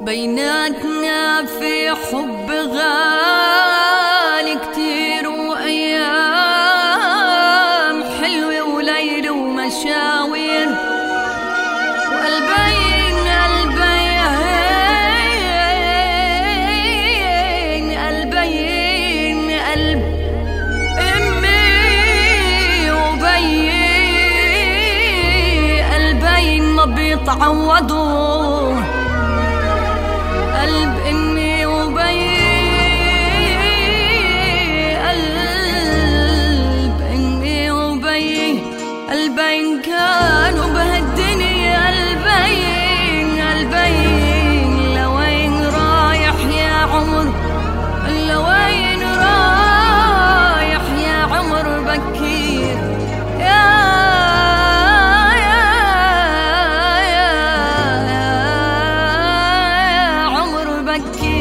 بيناتنا في حب غالي كتير وأيام حلوة وليل ومشاوير. وقلبين قلبين قلبين قلب أمي وبي قلبين ما بيتعوضوا البين كانوا بهالدنيا البين البين لوين رايح يا عمر لوين رايح يا عمر بكير يا يا يا, يا, يا عمر بكير